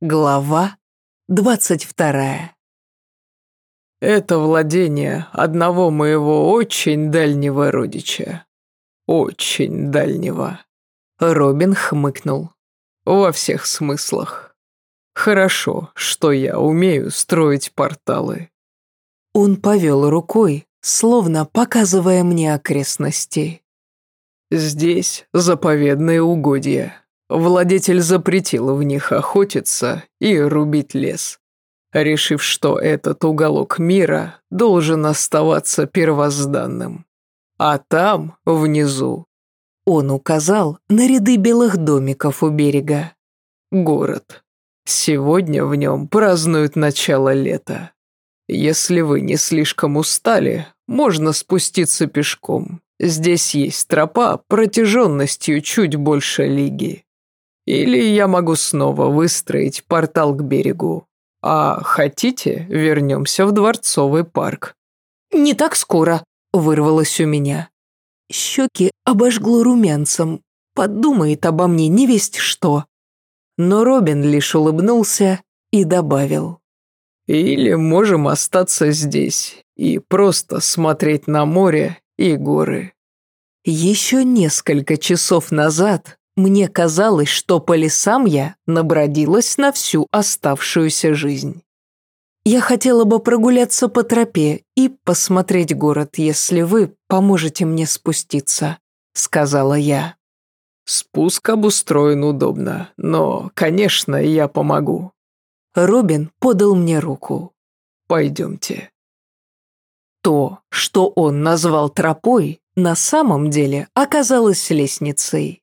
Глава двадцать вторая. Это владение одного моего очень дальнего родича. Очень дальнего. Робин хмыкнул. Во всех смыслах. Хорошо, что я умею строить порталы. Он повел рукой, словно показывая мне окрестности. Здесь заповедные угодья. Владетель запретил в них охотиться и рубить лес, решив, что этот уголок мира должен оставаться первозданным. А там, внизу, он указал на ряды белых домиков у берега. Город. Сегодня в нем празднуют начало лета. Если вы не слишком устали, можно спуститься пешком. Здесь есть тропа протяженностью чуть больше лиги. Или я могу снова выстроить портал к берегу. А хотите, вернемся в Дворцовый парк». «Не так скоро», — вырвалось у меня. Щеки обожгло румянцем. Подумает обо мне не весть что. Но Робин лишь улыбнулся и добавил. «Или можем остаться здесь и просто смотреть на море и горы». Еще несколько часов назад мне казалось, что по лесам я набродилась на всю оставшуюся жизнь. Я хотела бы прогуляться по тропе и посмотреть город, если вы поможете мне спуститься», — сказала я. «Спуск обустроен удобно, но, конечно, я помогу». Робин подал мне руку. «Пойдемте». То, что он назвал тропой, на самом деле оказалось лестницей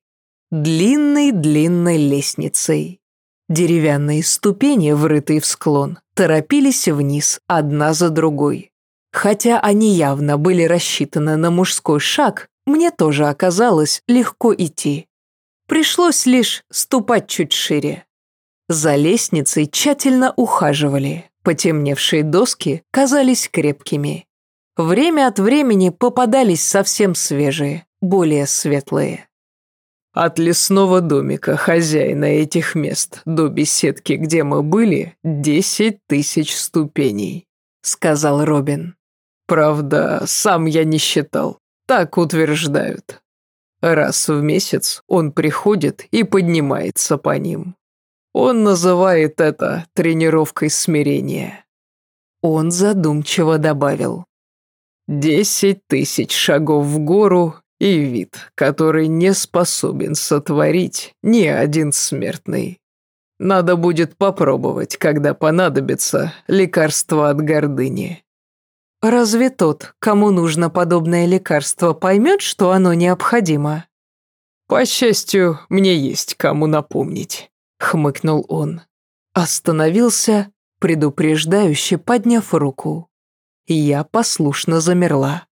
длинной-длинной лестницей. Деревянные ступени, врытые в склон, торопились вниз одна за другой. Хотя они явно были рассчитаны на мужской шаг, мне тоже оказалось легко идти. Пришлось лишь ступать чуть шире. За лестницей тщательно ухаживали, потемневшие доски казались крепкими. Время от времени попадались совсем свежие, более светлые. От лесного домика хозяина этих мест до беседки, где мы были, десять тысяч ступеней», — сказал Робин. «Правда, сам я не считал. Так утверждают. Раз в месяц он приходит и поднимается по ним. Он называет это тренировкой смирения». Он задумчиво добавил. «Десять тысяч шагов в гору и вид, который не способен сотворить ни один смертный. Надо будет попробовать, когда понадобится лекарство от гордыни. Разве тот, кому нужно подобное лекарство, поймет, что оно необходимо? По счастью, мне есть кому напомнить, хмыкнул он. Остановился, предупреждающе подняв руку. Я послушно замерла.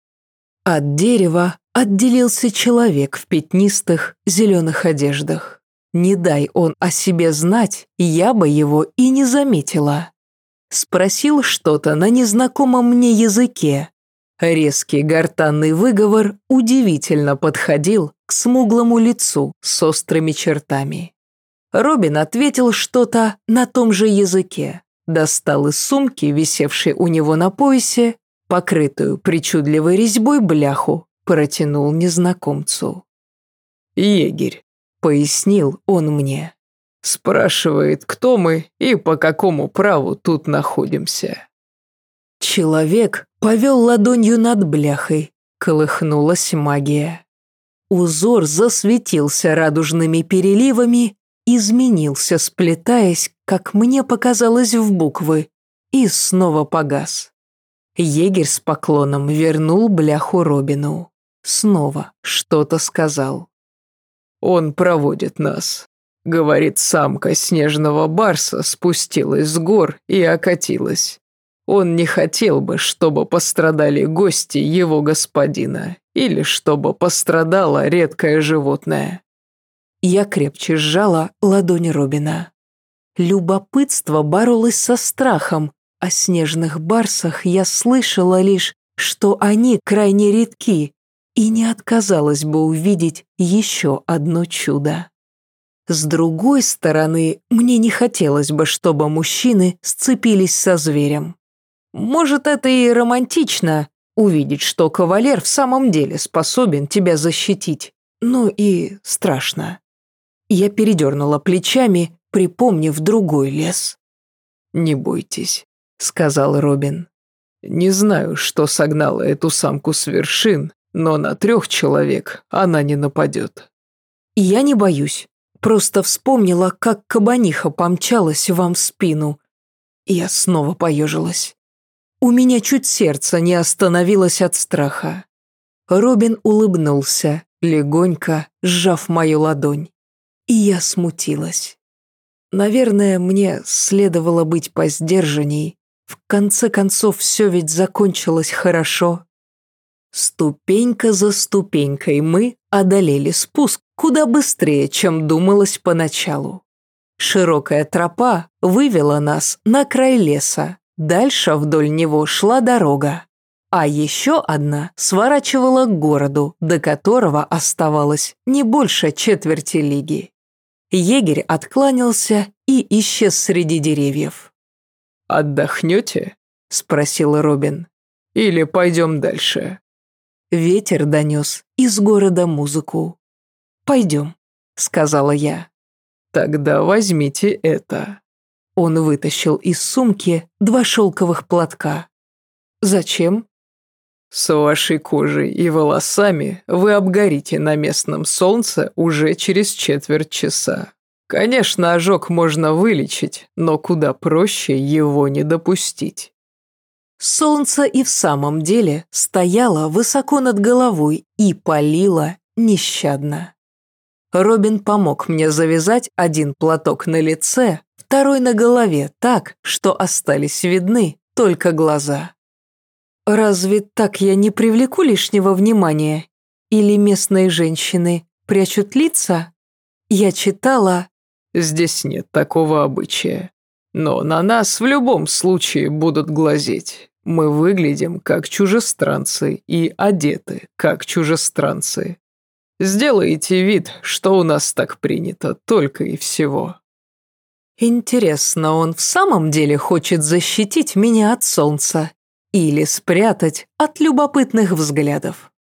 От дерева отделился человек в пятнистых зеленых одеждах. Не дай он о себе знать, я бы его и не заметила. Спросил что-то на незнакомом мне языке. Резкий гортанный выговор удивительно подходил к смуглому лицу с острыми чертами. Робин ответил что-то на том же языке, достал из сумки, висевшей у него на поясе, покрытую причудливой резьбой бляху протянул незнакомцу. «Егерь», — пояснил он мне. «Спрашивает, кто мы и по какому праву тут находимся». Человек повел ладонью над бляхой, колыхнулась магия. Узор засветился радужными переливами, изменился, сплетаясь, как мне показалось, в буквы, и снова погас. Егерь с поклоном вернул бляху Робину. Снова что-то сказал. «Он проводит нас», — говорит самка снежного барса, спустилась с гор и окатилась. Он не хотел бы, чтобы пострадали гости его господина, или чтобы пострадало редкое животное. Я крепче сжала ладонь Робина. Любопытство боролось со страхом, о снежных барсах я слышала лишь, что они крайне редки, и не отказалась бы увидеть еще одно чудо. С другой стороны, мне не хотелось бы, чтобы мужчины сцепились со зверем. Может, это и романтично, увидеть, что кавалер в самом деле способен тебя защитить, но и страшно. Я передернула плечами, припомнив другой лес. «Не бойтесь», — сказал Робин. «Не знаю, что согнало эту самку с вершин, но на трех человек она не нападет». «Я не боюсь. Просто вспомнила, как кабаниха помчалась вам в спину. Я снова поежилась. У меня чуть сердце не остановилось от страха. Робин улыбнулся, легонько сжав мою ладонь. И я смутилась. Наверное, мне следовало быть посдержанней. В конце концов, все ведь закончилось хорошо. Ступенька за ступенькой мы одолели спуск куда быстрее, чем думалось поначалу. Широкая тропа вывела нас на край леса. Дальше вдоль него шла дорога. А еще одна сворачивала к городу, до которого оставалось не больше четверти лиги. Егерь откланялся и исчез среди деревьев. «Отдохнете?» – спросил Робин. «Или пойдем дальше?» Ветер донес из города музыку. «Пойдем», — сказала я. «Тогда возьмите это». Он вытащил из сумки два шелковых платка. «Зачем?» «С вашей кожей и волосами вы обгорите на местном солнце уже через четверть часа. Конечно, ожог можно вылечить, но куда проще его не допустить». Солнце и в самом деле стояло высоко над головой и палило нещадно. Робин помог мне завязать один платок на лице, второй на голове так, что остались видны только глаза. Разве так я не привлеку лишнего внимания? Или местные женщины прячут лица? Я читала... Здесь нет такого обычая. Но на нас в любом случае будут глазеть. Мы выглядим как чужестранцы и одеты как чужестранцы. Сделайте вид, что у нас так принято, только и всего. Интересно, он в самом деле хочет защитить меня от солнца или спрятать от любопытных взглядов?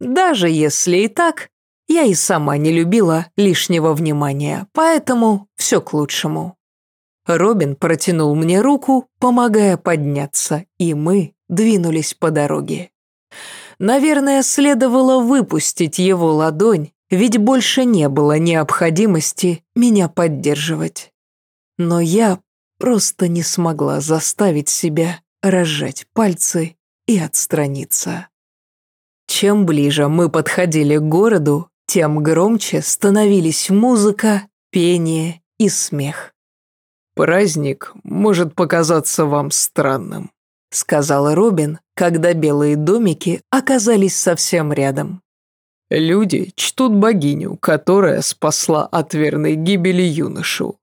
Даже если и так, я и сама не любила лишнего внимания, поэтому все к лучшему. Робин протянул мне руку, помогая подняться, и мы двинулись по дороге. Наверное, следовало выпустить его ладонь, ведь больше не было необходимости меня поддерживать. Но я просто не смогла заставить себя разжать пальцы и отстраниться. Чем ближе мы подходили к городу, тем громче становились музыка, пение и смех. «Праздник может показаться вам странным», — сказал Робин, когда белые домики оказались совсем рядом. «Люди чтут богиню, которая спасла от верной гибели юношу.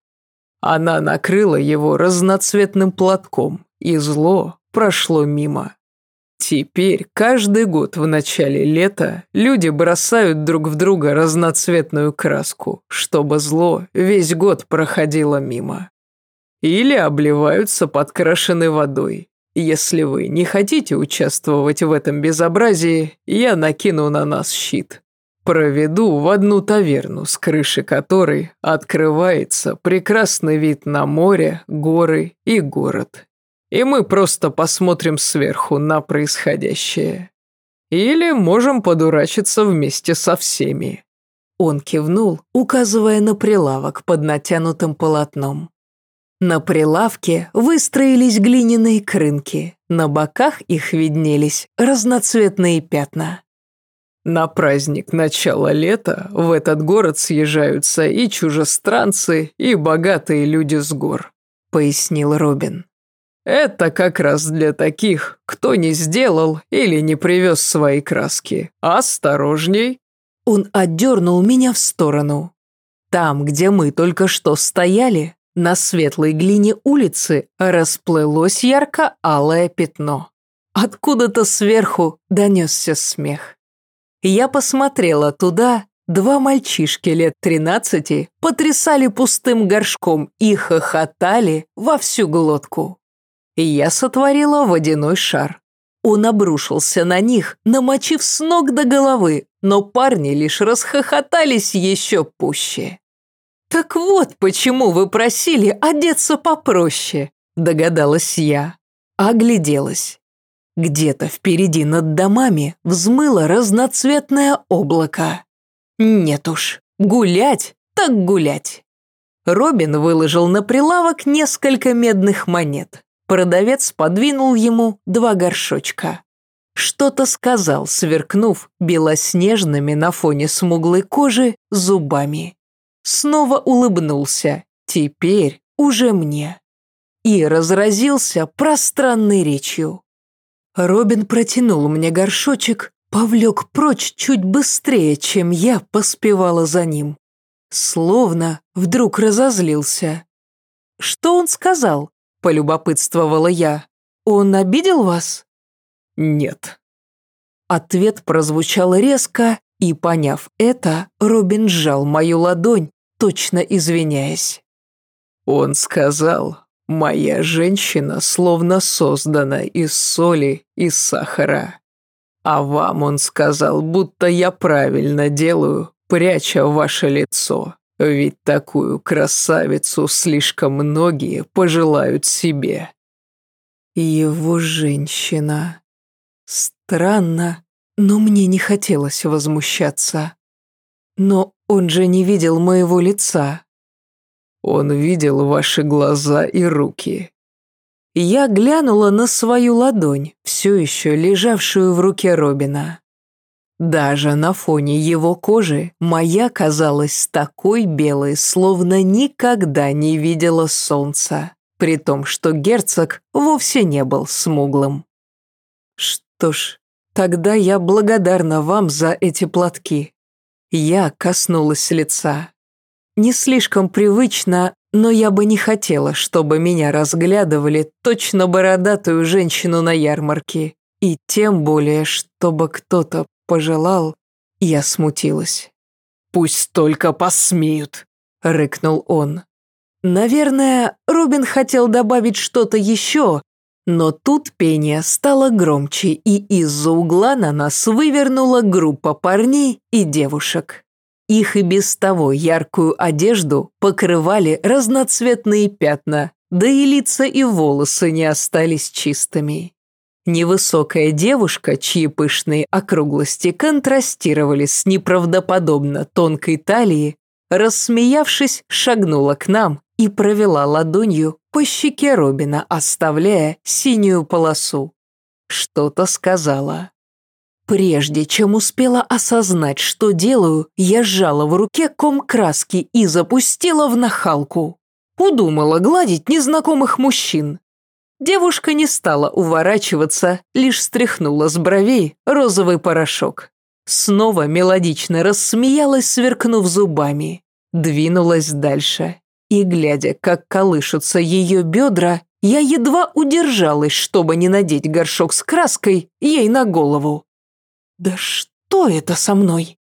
Она накрыла его разноцветным платком, и зло прошло мимо. Теперь каждый год в начале лета люди бросают друг в друга разноцветную краску, чтобы зло весь год проходило мимо или обливаются подкрашенной водой. Если вы не хотите участвовать в этом безобразии, я накину на нас щит. Проведу в одну таверну, с крыши которой открывается прекрасный вид на море, горы и город. И мы просто посмотрим сверху на происходящее. Или можем подурачиться вместе со всеми». Он кивнул, указывая на прилавок под натянутым полотном. На прилавке выстроились глиняные крынки, на боках их виднелись разноцветные пятна. На праздник начала лета в этот город съезжаются и чужестранцы, и богатые люди с гор, пояснил Робин. Это как раз для таких, кто не сделал или не привез свои краски. Осторожней. Он отдернул меня в сторону. Там, где мы только что стояли, на светлой глине улицы расплылось ярко-алое пятно. Откуда-то сверху донесся смех. Я посмотрела туда Два мальчишки лет тринадцати потрясали пустым горшком и хохотали во всю глотку. Я сотворила водяной шар. Он обрушился на них, намочив с ног до головы, но парни лишь расхохотались еще пуще. «Так вот почему вы просили одеться попроще», – догадалась я. Огляделась. Где-то впереди над домами взмыло разноцветное облако. Нет уж, гулять так гулять. Робин выложил на прилавок несколько медных монет. Продавец подвинул ему два горшочка. Что-то сказал, сверкнув белоснежными на фоне смуглой кожи зубами. Снова улыбнулся, теперь уже мне. И разразился пространной речью. Робин протянул мне горшочек, повлек прочь чуть быстрее, чем я поспевала за ним. Словно вдруг разозлился. «Что он сказал?» – полюбопытствовала я. «Он обидел вас?» «Нет». Ответ прозвучал резко, и, поняв это, Робин сжал мою ладонь, точно извиняясь. «Он сказал, Моя женщина словно создана из соли и сахара. А вам он сказал, будто я правильно делаю, пряча ваше лицо. Ведь такую красавицу слишком многие пожелают себе. Его женщина. Странно, но мне не хотелось возмущаться. Но он же не видел моего лица. Он видел ваши глаза и руки. Я глянула на свою ладонь, все еще лежавшую в руке Робина. Даже на фоне его кожи моя казалась такой белой, словно никогда не видела солнца, при том, что герцог вовсе не был смуглым. Что ж, тогда я благодарна вам за эти платки. Я коснулась лица. Не слишком привычно, но я бы не хотела, чтобы меня разглядывали точно бородатую женщину на ярмарке. И тем более, чтобы кто-то пожелал, я смутилась. «Пусть только посмеют», — рыкнул он. Наверное, Робин хотел добавить что-то еще, но тут пение стало громче, и из-за угла на нас вывернула группа парней и девушек. Их и без того яркую одежду покрывали разноцветные пятна, да и лица и волосы не остались чистыми. Невысокая девушка, чьи пышные округлости контрастировали с неправдоподобно тонкой талией, рассмеявшись, шагнула к нам и провела ладонью по щеке Робина, оставляя синюю полосу. Что-то сказала. Прежде чем успела осознать, что делаю, я сжала в руке ком краски и запустила в нахалку. Удумала гладить незнакомых мужчин. Девушка не стала уворачиваться, лишь стряхнула с бровей розовый порошок. Снова мелодично рассмеялась, сверкнув зубами. Двинулась дальше. И, глядя, как колышутся ее бедра, я едва удержалась, чтобы не надеть горшок с краской ей на голову. «Да что это со мной?»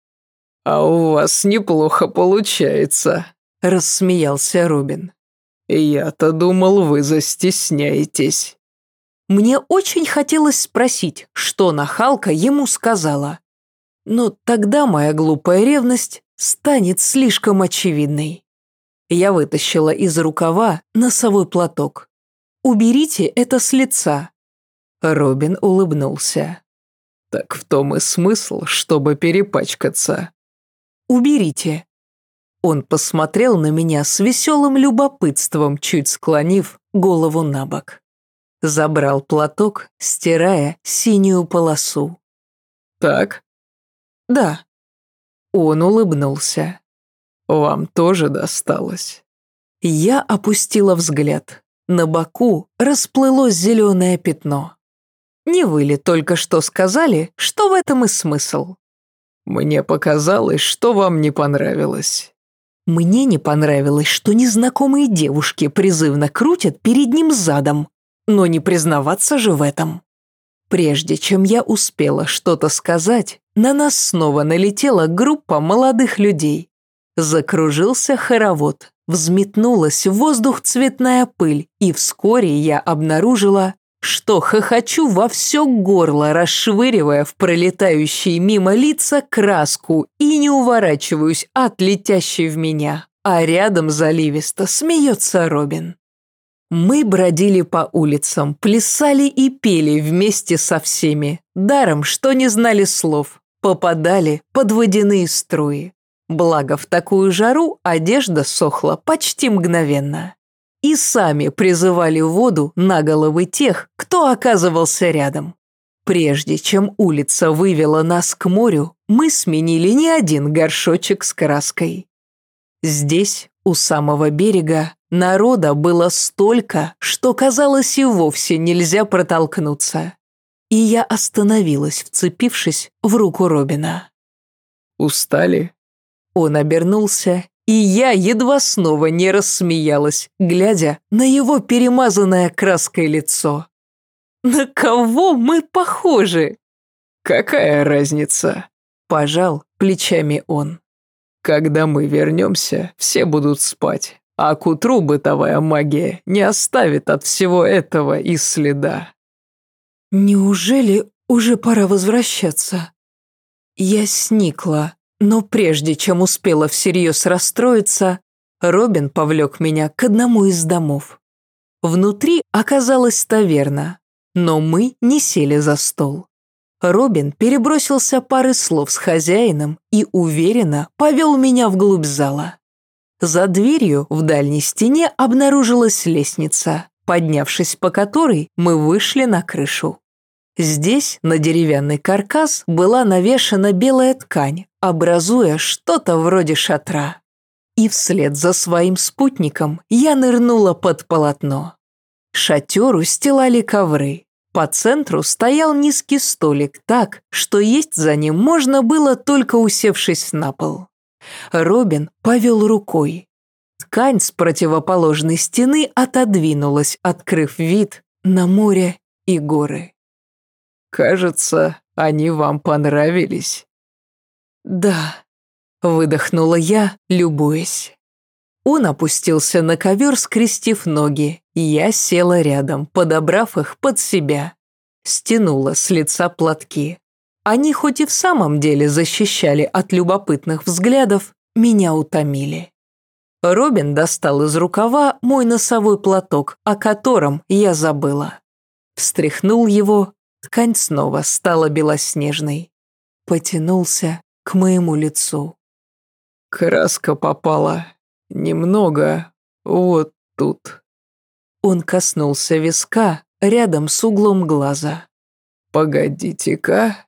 «А у вас неплохо получается», – рассмеялся Робин. «Я-то думал, вы застесняетесь». Мне очень хотелось спросить, что нахалка ему сказала. Но тогда моя глупая ревность станет слишком очевидной. Я вытащила из рукава носовой платок. «Уберите это с лица». Робин улыбнулся. Так в том и смысл, чтобы перепачкаться. Уберите. Он посмотрел на меня с веселым любопытством, чуть склонив голову на бок. Забрал платок, стирая синюю полосу. «Так?» «Да». Он улыбнулся. «Вам тоже досталось?» Я опустила взгляд. На боку расплылось зеленое пятно. Не вы ли только что сказали, что в этом и смысл? Мне показалось, что вам не понравилось. Мне не понравилось, что незнакомые девушки призывно крутят перед ним задом, но не признаваться же в этом. Прежде чем я успела что-то сказать, на нас снова налетела группа молодых людей. Закружился хоровод, взметнулась в воздух цветная пыль, и вскоре я обнаружила, что хохочу во все горло, расшвыривая в пролетающие мимо лица краску и не уворачиваюсь от летящей в меня, а рядом заливисто смеется Робин. Мы бродили по улицам, плясали и пели вместе со всеми, даром, что не знали слов, попадали под водяные струи. Благо, в такую жару одежда сохла почти мгновенно. И сами призывали воду на головы тех, кто оказывался рядом. Прежде чем улица вывела нас к морю, мы сменили не один горшочек с краской. Здесь, у самого берега, Народа было столько, что казалось и вовсе нельзя протолкнуться. И я остановилась, вцепившись в руку Робина. «Устали?» Он обернулся, и я едва снова не рассмеялась, глядя на его перемазанное краской лицо. «На кого мы похожи?» «Какая разница?» – пожал плечами он. «Когда мы вернемся, все будут спать, а к утру бытовая магия не оставит от всего этого и следа. Неужели уже пора возвращаться? Я сникла, но прежде чем успела всерьез расстроиться, Робин повлек меня к одному из домов. Внутри оказалась таверна, но мы не сели за стол. Робин перебросился пары слов с хозяином и уверенно повел меня вглубь зала. За дверью в дальней стене обнаружилась лестница, поднявшись по которой мы вышли на крышу. Здесь на деревянный каркас была навешана белая ткань, образуя что-то вроде шатра. И вслед за своим спутником я нырнула под полотно. Шатер устилали ковры. По центру стоял низкий столик так, что есть за ним можно было только усевшись на пол. Робин повел рукой. Ткань с противоположной стены отодвинулась, открыв вид на море и горы. «Кажется, они вам понравились». «Да», — выдохнула я, любуясь. Он опустился на ковер, скрестив ноги, и я села рядом, подобрав их под себя. Стянула с лица платки. Они хоть и в самом деле защищали от любопытных взглядов, меня утомили. Робин достал из рукава мой носовой платок, о котором я забыла. Встряхнул его, ткань снова стала белоснежной. Потянулся к моему лицу. Краска попала. Немного. Вот тут. Он коснулся виска рядом с углом глаза. «Погодите-ка».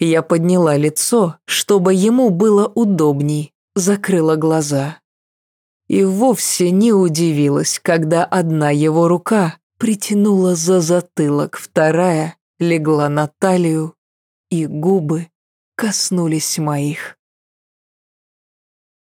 Я подняла лицо, чтобы ему было удобней, закрыла глаза. И вовсе не удивилась, когда одна его рука притянула за затылок, вторая легла на талию, и губы коснулись моих.